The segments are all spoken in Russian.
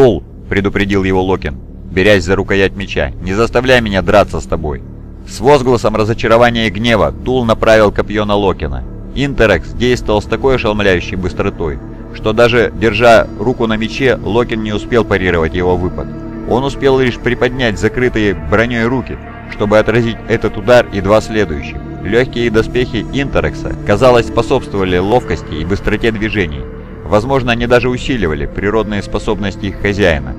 «Тул!» — предупредил его Локин, берясь за рукоять меча. «Не заставляй меня драться с тобой!» С возгласом разочарования и гнева Тул направил копье на Локина. Интерекс действовал с такой ошеломляющей быстротой, что даже держа руку на мече, Локин не успел парировать его выпад. Он успел лишь приподнять закрытые броней руки, чтобы отразить этот удар и два следующих. Легкие доспехи Интерекса, казалось, способствовали ловкости и быстроте движений. Возможно, они даже усиливали природные способности их хозяина.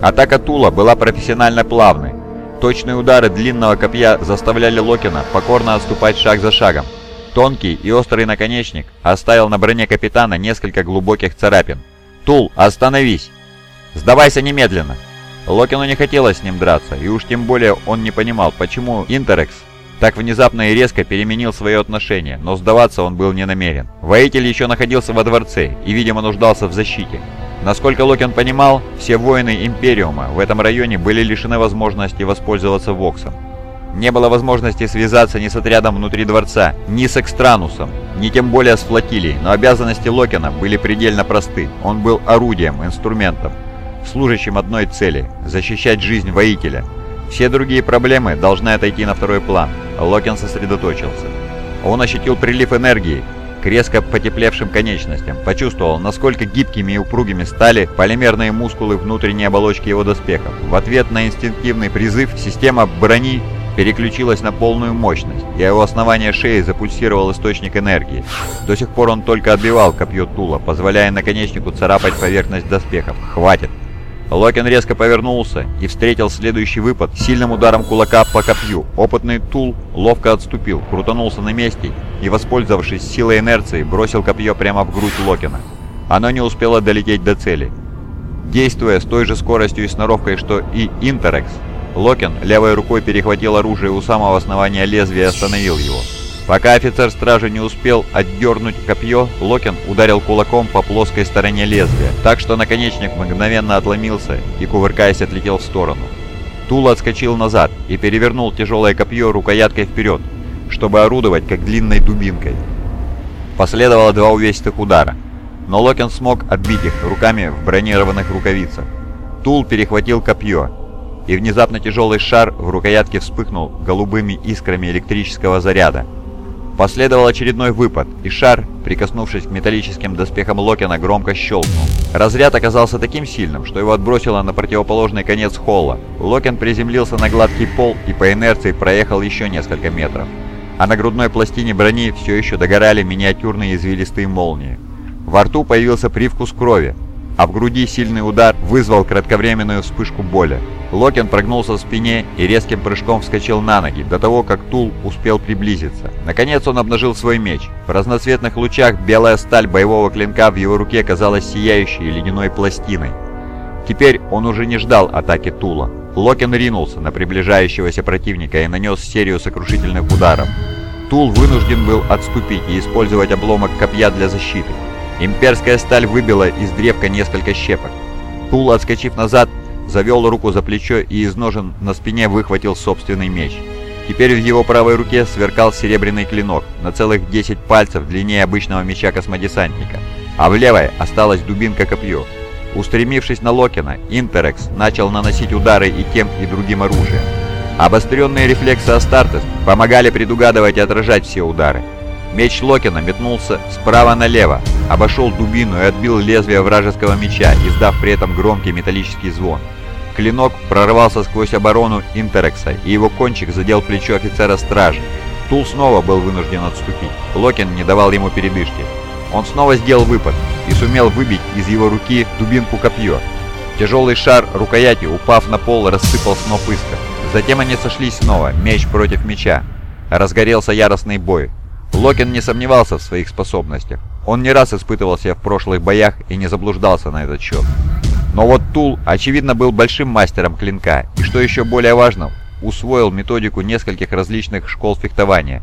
Атака Тула была профессионально плавной. Точные удары длинного копья заставляли Локина покорно отступать шаг за шагом. Тонкий и острый наконечник оставил на броне капитана несколько глубоких царапин. «Тул, остановись!» «Сдавайся немедленно!» Локину не хотелось с ним драться, и уж тем более он не понимал, почему Интерекс так внезапно и резко переменил свое отношение, но сдаваться он был не намерен. Воитель еще находился во дворце и, видимо, нуждался в защите. Насколько Локин понимал, все воины Империума в этом районе были лишены возможности воспользоваться Воксом. Не было возможности связаться ни с отрядом внутри дворца, ни с Экстранусом, ни тем более с флотилией, но обязанности Локина были предельно просты. Он был орудием, инструментом, служащим одной цели – защищать жизнь воителя. Все другие проблемы должны отойти на второй план. Локин сосредоточился. Он ощутил прилив энергии к резко потеплевшим конечностям, почувствовал, насколько гибкими и упругими стали полимерные мускулы внутренней оболочки его доспехов. В ответ на инстинктивный призыв система брони переключилась на полную мощность, и у основания шеи запульсировал источник энергии. До сих пор он только отбивал копье Тула, позволяя наконечнику царапать поверхность доспехов. «Хватит!» Локин резко повернулся и встретил следующий выпад сильным ударом кулака по копью. Опытный Тул ловко отступил, крутанулся на месте и, воспользовавшись силой инерции, бросил копье прямо в грудь Локина. Оно не успело долететь до цели. Действуя с той же скоростью и сноровкой, что и Интерекс, Локин левой рукой перехватил оружие у самого основания лезвия и остановил его. Пока офицер стражи не успел отдернуть копье, Локин ударил кулаком по плоской стороне лезвия, так что наконечник мгновенно отломился и, кувыркаясь, отлетел в сторону. Тул отскочил назад и перевернул тяжелое копье рукояткой вперед, чтобы орудовать как длинной дубинкой. Последовало два увесистых удара, но Локин смог отбить их руками в бронированных рукавицах. Тул перехватил копье, и внезапно тяжелый шар в рукоятке вспыхнул голубыми искрами электрического заряда, Последовал очередной выпад, и шар, прикоснувшись к металлическим доспехам Локина, громко щелкнул. Разряд оказался таким сильным, что его отбросило на противоположный конец холла. Локин приземлился на гладкий пол и по инерции проехал еще несколько метров. А на грудной пластине брони все еще догорали миниатюрные извилистые молнии. Во рту появился привкус крови, а в груди сильный удар вызвал кратковременную вспышку боли. Локин прогнулся в спине и резким прыжком вскочил на ноги, до того, как Тул успел приблизиться. Наконец он обнажил свой меч. В разноцветных лучах белая сталь боевого клинка в его руке казалась сияющей ледяной пластиной. Теперь он уже не ждал атаки Тула. Локин ринулся на приближающегося противника и нанес серию сокрушительных ударов. Тул вынужден был отступить и использовать обломок копья для защиты. Имперская сталь выбила из древка несколько щепок. Тул, отскочив назад, завел руку за плечо и из ножен на спине выхватил собственный меч. Теперь в его правой руке сверкал серебряный клинок на целых 10 пальцев длиннее обычного меча космодесантника, а в левой осталась дубинка-копье. Устремившись на Локина, Интерекс начал наносить удары и тем, и другим оружием. Обостренные рефлексы Астартес помогали предугадывать и отражать все удары. Меч Локина метнулся справа налево, обошел дубину и отбил лезвие вражеского меча, издав при этом громкий металлический звон. Клинок прорвался сквозь оборону Интерекса, и его кончик задел плечо офицера стражи. Тул снова был вынужден отступить. Локин не давал ему передышки. Он снова сделал выпад и сумел выбить из его руки дубинку копье. Тяжелый шар рукояти, упав на пол, рассыпал сноп искр. Затем они сошлись снова, меч против меча. Разгорелся яростный бой. Локин не сомневался в своих способностях. Он не раз испытывал себя в прошлых боях и не заблуждался на этот счет. Но вот Тул, очевидно, был большим мастером клинка, и что еще более важно, усвоил методику нескольких различных школ фехтования.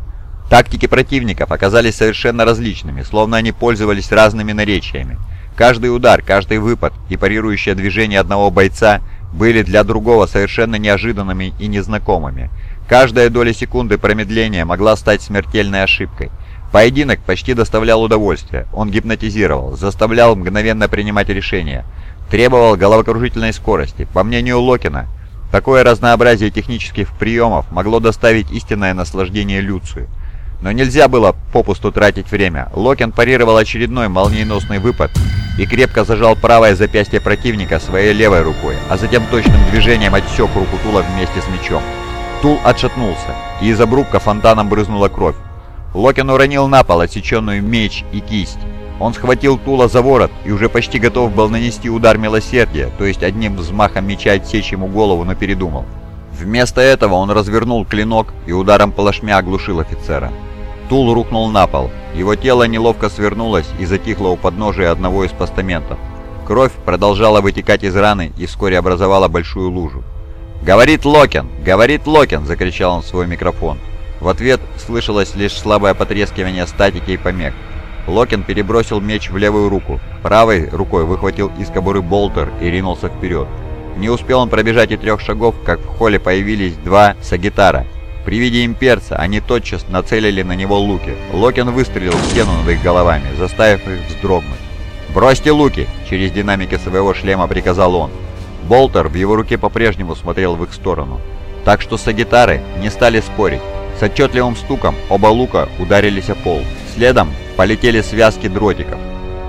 Тактики противников оказались совершенно различными, словно они пользовались разными наречиями. Каждый удар, каждый выпад и парирующее движение одного бойца были для другого совершенно неожиданными и незнакомыми. Каждая доля секунды промедления могла стать смертельной ошибкой. Поединок почти доставлял удовольствие, он гипнотизировал, заставлял мгновенно принимать решения. требовал головокружительной скорости. По мнению Локина, такое разнообразие технических приемов могло доставить истинное наслаждение Люцию. Но нельзя было попусту тратить время. Локин парировал очередной молниеносный выпад и крепко зажал правое запястье противника своей левой рукой, а затем точным движением отсек руку Тула вместе с мечом. Тул отшатнулся, и из обрубка фонтаном брызнула кровь. Локин уронил на пол отсеченную меч и кисть. Он схватил Тула за ворот и уже почти готов был нанести удар милосердия, то есть одним взмахом меча отсечь ему голову, но передумал. Вместо этого он развернул клинок и ударом плашмя оглушил офицера. Тул рухнул на пол. Его тело неловко свернулось и затихло у подножия одного из постаментов. Кровь продолжала вытекать из раны и вскоре образовала большую лужу. «Говорит Локин! Говорит Локин!» – закричал он в свой микрофон. В ответ слышалось лишь слабое потрескивание статики и помех. Локин перебросил меч в левую руку, правой рукой выхватил из кобуры болтер и ринулся вперед. Не успел он пробежать и трех шагов, как в холле появились два сагитара при виде имперца они тотчас нацелили на него луки. Локин выстрелил в стену над их головами, заставив их вздрогнуть. «Бросьте луки!» — через динамики своего шлема приказал он. Болтер в его руке по-прежнему смотрел в их сторону. Так что сагитары не стали спорить. С отчетливым стуком оба лука ударились о пол. Следом полетели связки дротиков.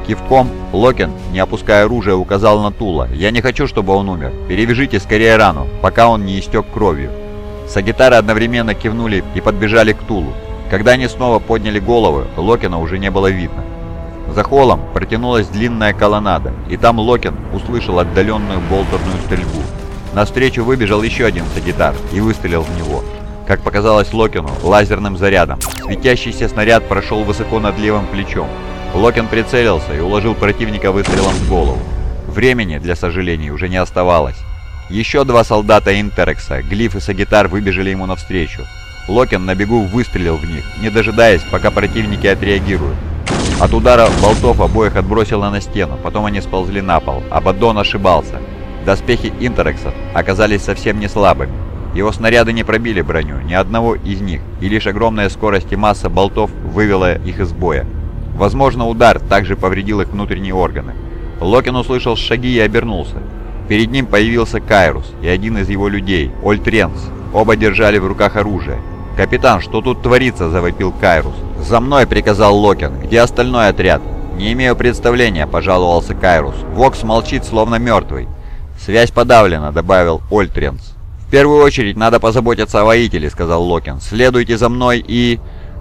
Кивком Локин, не опуская оружия, указал на Тула. «Я не хочу, чтобы он умер. Перевяжите скорее рану, пока он не истек кровью». Сагитары одновременно кивнули и подбежали к Тулу. Когда они снова подняли головы, Локина уже не было видно. За холлом протянулась длинная колоннада, и там Локин услышал отдаленную болтерную стрельбу. Навстречу выбежал еще один Сагитар и выстрелил в него. Как показалось Локину, лазерным зарядом. Светящийся снаряд прошел высоко над левым плечом. Локин прицелился и уложил противника выстрелом в голову. Времени, для сожалений, уже не оставалось. Еще два солдата Интерекса, Глиф и Сагитар, выбежали ему навстречу. Локин на бегу выстрелил в них, не дожидаясь, пока противники отреагируют. От удара болтов обоих отбросило на стену, потом они сползли на пол. Абаддон ошибался. Доспехи Интерексов оказались совсем не слабыми. Его снаряды не пробили броню, ни одного из них, и лишь огромная скорость и масса болтов вывела их из боя. Возможно, удар также повредил их внутренние органы. Локин услышал шаги и обернулся. Перед ним появился Кайрус и один из его людей, Ольтренс. Оба держали в руках оружие. «Капитан, что тут творится?» – завопил Кайрус. «За мной!» – приказал Локин. «Где остальной отряд?» «Не имею представления», – пожаловался Кайрус. «Вокс молчит, словно мертвый». «Связь подавлена», – добавил Ольтренс. «В первую очередь надо позаботиться о воителе», – сказал Локин. «Следуйте за мной и...»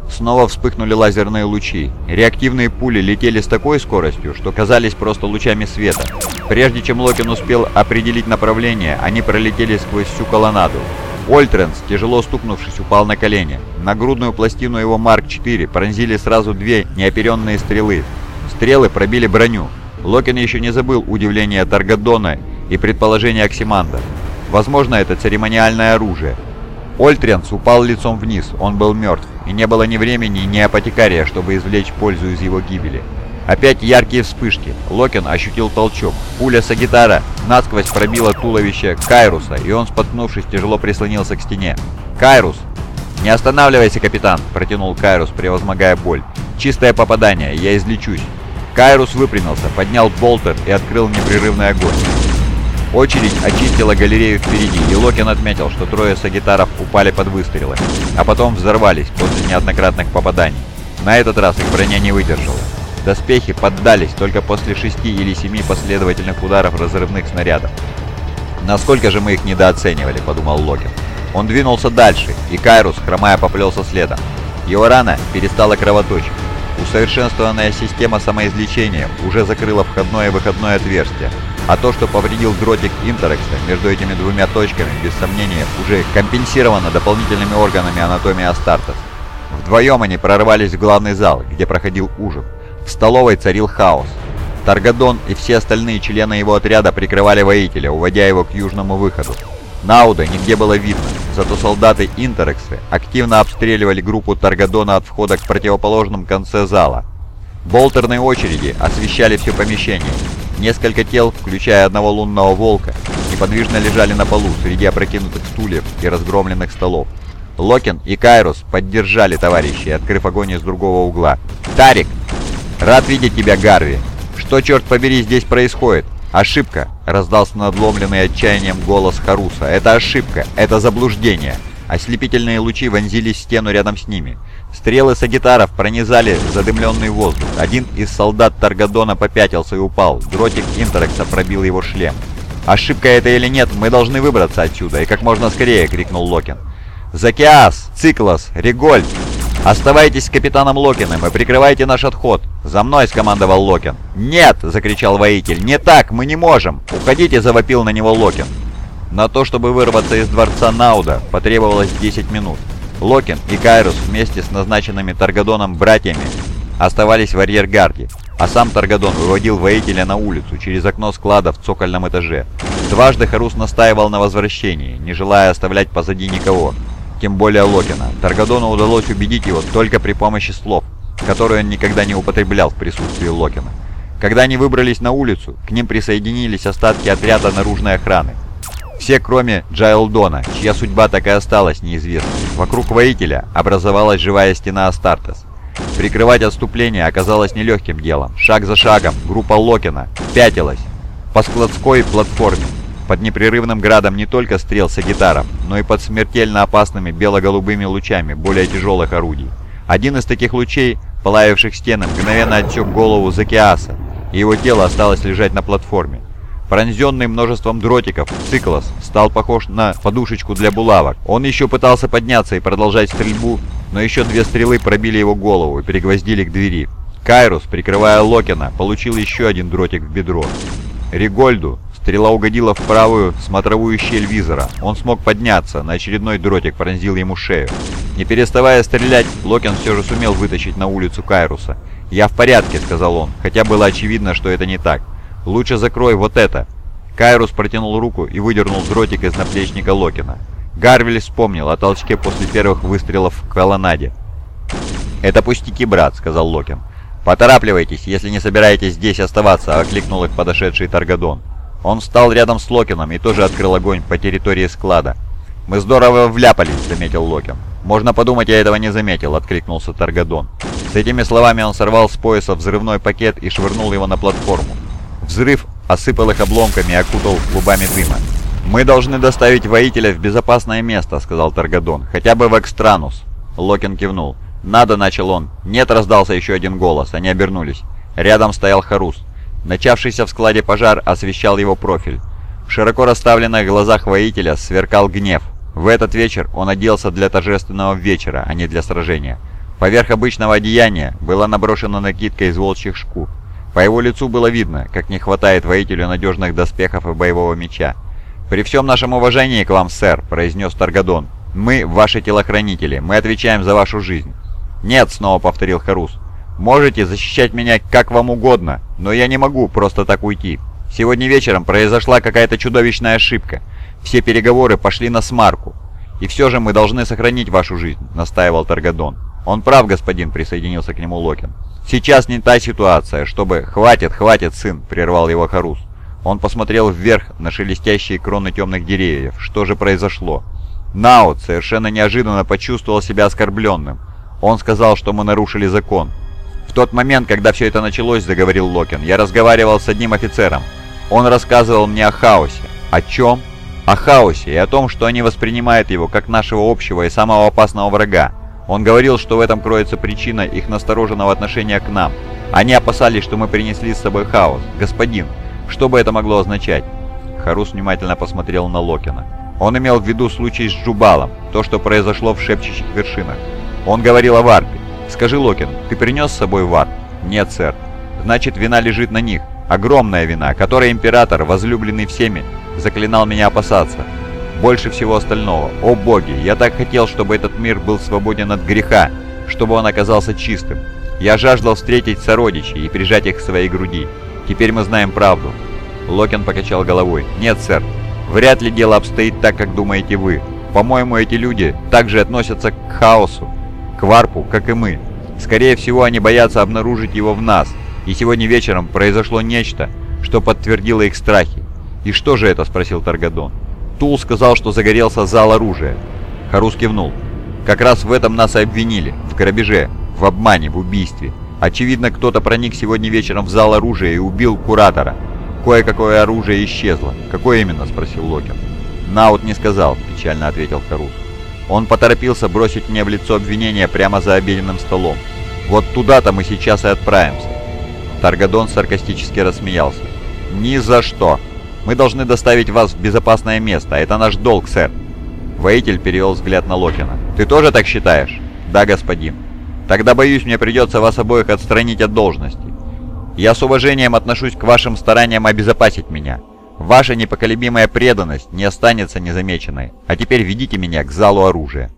Снова вспыхнули лазерные лучи. Реактивные пули летели с такой скоростью, что казались просто лучами света. Прежде чем Локин успел определить направление, они пролетели сквозь всю колоннаду. Ольтренс, тяжело стукнувшись, упал на колени. На грудную пластину его Марк-4 пронзили сразу две неоперенные стрелы. Стрелы пробили броню. Локин еще не забыл удивления Таргадона и предположения Оксиманда. Возможно, это церемониальное оружие. Ольтренс упал лицом вниз, он был мертв, и не было ни времени, ни апотекария, чтобы извлечь пользу из его гибели. Опять яркие вспышки. Локин ощутил толчок. Пуля Сагитара насквозь пробила туловище Кайруса, и он, споткнувшись, тяжело прислонился к стене. «Кайрус!» «Не останавливайся, капитан!» – протянул Кайрус, превозмогая боль. «Чистое попадание, я излечусь!» Кайрус выпрямился, поднял болтер и открыл непрерывный огонь. Очередь очистила галерею впереди, и Локин отметил, что трое сагитаров упали под выстрелы, а потом взорвались после неоднократных попаданий. На этот раз их броня не выдержала. Доспехи поддались только после шести или семи последовательных ударов разрывных снарядов. «Насколько же мы их недооценивали», — подумал Локин. Он двинулся дальше, и Кайрус, хромая, поплелся следом. Его рана перестала кровоточить. Усовершенствованная система самоизлечения уже закрыла входное и выходное отверстие, а то, что повредил дротик Интерекса между этими двумя точками, без сомнения, уже компенсировано дополнительными органами анатомии Астартес. Вдвоем они прорвались в главный зал, где проходил ужин. В столовой царил хаос. Таргадон и все остальные члены его отряда прикрывали воителя, уводя его к южному выходу. Науда нигде было видно, зато солдаты Интерексы активно обстреливали группу Таргадона от входа к противоположном конце зала. Болтерные очереди освещали все помещение. Несколько тел, включая одного лунного волка, неподвижно лежали на полу среди опрокинутых стульев и разгромленных столов. Локин и Кайрус поддержали товарищей, открыв огонь из другого угла. «Тарик!» «Рад видеть тебя, Гарви! Что, черт побери, здесь происходит?» «Ошибка!» — раздался надломленный отчаянием голос Харуса. «Это ошибка! Это заблуждение!» Ослепительные лучи вонзились в стену рядом с ними. Стрелы сагитаров пронизали задымленный воздух. Один из солдат Таргадона попятился и упал. Дротик Интерекса пробил его шлем. «Ошибка это или нет, мы должны выбраться отсюда, и как можно скорее!» — крикнул Локин. «Закиас! Циклос! Регольд! Оставайтесь с капитаном Локиным и прикрывайте наш отход!» «За мной!» — скомандовал Локин. «Нет!» — закричал воитель. «Не так! Мы не можем!» «Уходите!» — завопил на него Локин. На то, чтобы вырваться из дворца Науда, потребовалось 10 минут. Локин и Кайрус вместе с назначенными Таргадоном братьями оставались в арьергарде, а сам Таргадон выводил воителя на улицу через окно склада в цокольном этаже. Дважды Харус настаивал на возвращении, не желая оставлять позади никого, тем более Локина. Таргадону удалось убедить его только при помощи слов, которые он никогда не употреблял в присутствии Локина. Когда они выбрались на улицу, к ним присоединились остатки отряда наружной охраны. Все, кроме Джайлдона, чья судьба так и осталась неизвестной. Вокруг воителя образовалась живая стена Астартес. Прикрывать отступление оказалось нелегким делом. Шаг за шагом группа Локина пятилась по складской платформе под непрерывным градом не только стрел с гитаром, но и под смертельно опасными бело-голубыми лучами более тяжелых орудий. Один из таких лучей, плавивших стены, мгновенно отсек голову Закиаса, и его тело осталось лежать на платформе. Пронзенный множеством дротиков, Циклос стал похож на подушечку для булавок. Он еще пытался подняться и продолжать стрельбу, но еще две стрелы пробили его голову и перегвоздили к двери. Кайрус, прикрывая Локина, получил еще один дротик в бедро. Ригольду стрела угодила в правую смотровую щель визора. Он смог подняться, на очередной дротик пронзил ему шею. Не переставая стрелять, Локин все же сумел вытащить на улицу Кайруса. «Я в порядке», — сказал он, хотя было очевидно, что это не так. «Лучше закрой вот это!» Кайрус протянул руку и выдернул дротик из наплечника Локина. Гарвель вспомнил о толчке после первых выстрелов в колоннаде. «Это пустяки, брат», — сказал Локин. «Поторапливайтесь, если не собираетесь здесь оставаться», — окликнул их подошедший Таргадон. Он встал рядом с Локином и тоже открыл огонь по территории склада. «Мы здорово вляпались», — заметил Локин. «Можно подумать, я этого не заметил», — откликнулся Таргадон. С этими словами он сорвал с пояса взрывной пакет и швырнул его на платформу. Взрыв осыпал их обломками и окутал клубами дыма. «Мы должны доставить воителя в безопасное место», — сказал Таргадон. «Хотя бы в Экстранус». Локин кивнул. «Надо», — начал он. «Нет», — раздался еще один голос. Они обернулись. Рядом стоял Харус. Начавшийся в складе пожар освещал его профиль. В широко расставленных глазах воителя сверкал гнев. В этот вечер он оделся для торжественного вечера, а не для сражения. Поверх обычного одеяния была наброшена накидка из волчьих шкур. По его лицу было видно, как не хватает воителю надежных доспехов и боевого меча. «При всем нашем уважении к вам, сэр», — произнес Таргадон, — «мы ваши телохранители, мы отвечаем за вашу жизнь». «Нет», — снова повторил Харус, — «можете защищать меня как вам угодно, но я не могу просто так уйти. Сегодня вечером произошла какая-то чудовищная ошибка. Все переговоры пошли на смарку. И все же мы должны сохранить вашу жизнь», — настаивал Таргадон. «Он прав, господин», — присоединился к нему Локин. «Сейчас не та ситуация, чтобы...» «Хватит, хватит, сын!» — прервал его Харус. Он посмотрел вверх на шелестящие кроны темных деревьев. Что же произошло? Наут совершенно неожиданно почувствовал себя оскорбленным. Он сказал, что мы нарушили закон. В тот момент, когда все это началось, заговорил Локин, я разговаривал с одним офицером. Он рассказывал мне о хаосе. О чем? О хаосе и о том, что они воспринимают его как нашего общего и самого опасного врага. Он говорил, что в этом кроется причина их настороженного отношения к нам. Они опасались, что мы принесли с собой хаос. Господин, что бы это могло означать? Харус внимательно посмотрел на Локина. Он имел в виду случай с Джубалом, то, что произошло в шепчущих вершинах. Он говорил о варпе. «Скажи, Локин, ты принес с собой варп?» «Нет, сэр». «Значит, вина лежит на них. Огромная вина, которой император, возлюбленный всеми, заклинал меня опасаться больше всего остального. О боги, я так хотел, чтобы этот мир был свободен от греха, чтобы он оказался чистым. Я жаждал встретить сородичей и прижать их к своей груди. Теперь мы знаем правду». Локин покачал головой. «Нет, сэр, вряд ли дело обстоит так, как думаете вы. По-моему, эти люди также относятся к хаосу, к как и мы. Скорее всего, они боятся обнаружить его в нас. И сегодня вечером произошло нечто, что подтвердило их страхи. «И что же это?» – спросил Таргадон. Тул сказал, что загорелся зал оружия. Харус кивнул. Как раз в этом нас и обвинили. В грабеже, в обмане, в убийстве. Очевидно, кто-то проник сегодня вечером в зал оружия и убил куратора. Кое-какое оружие исчезло. Какое именно?» – спросил Локин. «Наут не сказал», – печально ответил Харус. «Он поторопился бросить мне в лицо обвинения прямо за обеденным столом. Вот туда-то мы сейчас и отправимся». Таргадон саркастически рассмеялся. «Ни за что! Мы должны доставить вас в безопасное место, это наш долг, сэр!» Воитель перевел взгляд на Локина. «Ты тоже так считаешь?» «Да, господин». «Тогда, боюсь, мне придется вас обоих отстранить от должности. Я с уважением отношусь к вашим стараниям обезопасить меня. Ваша непоколебимая преданность не останется незамеченной. А теперь ведите меня к залу оружия».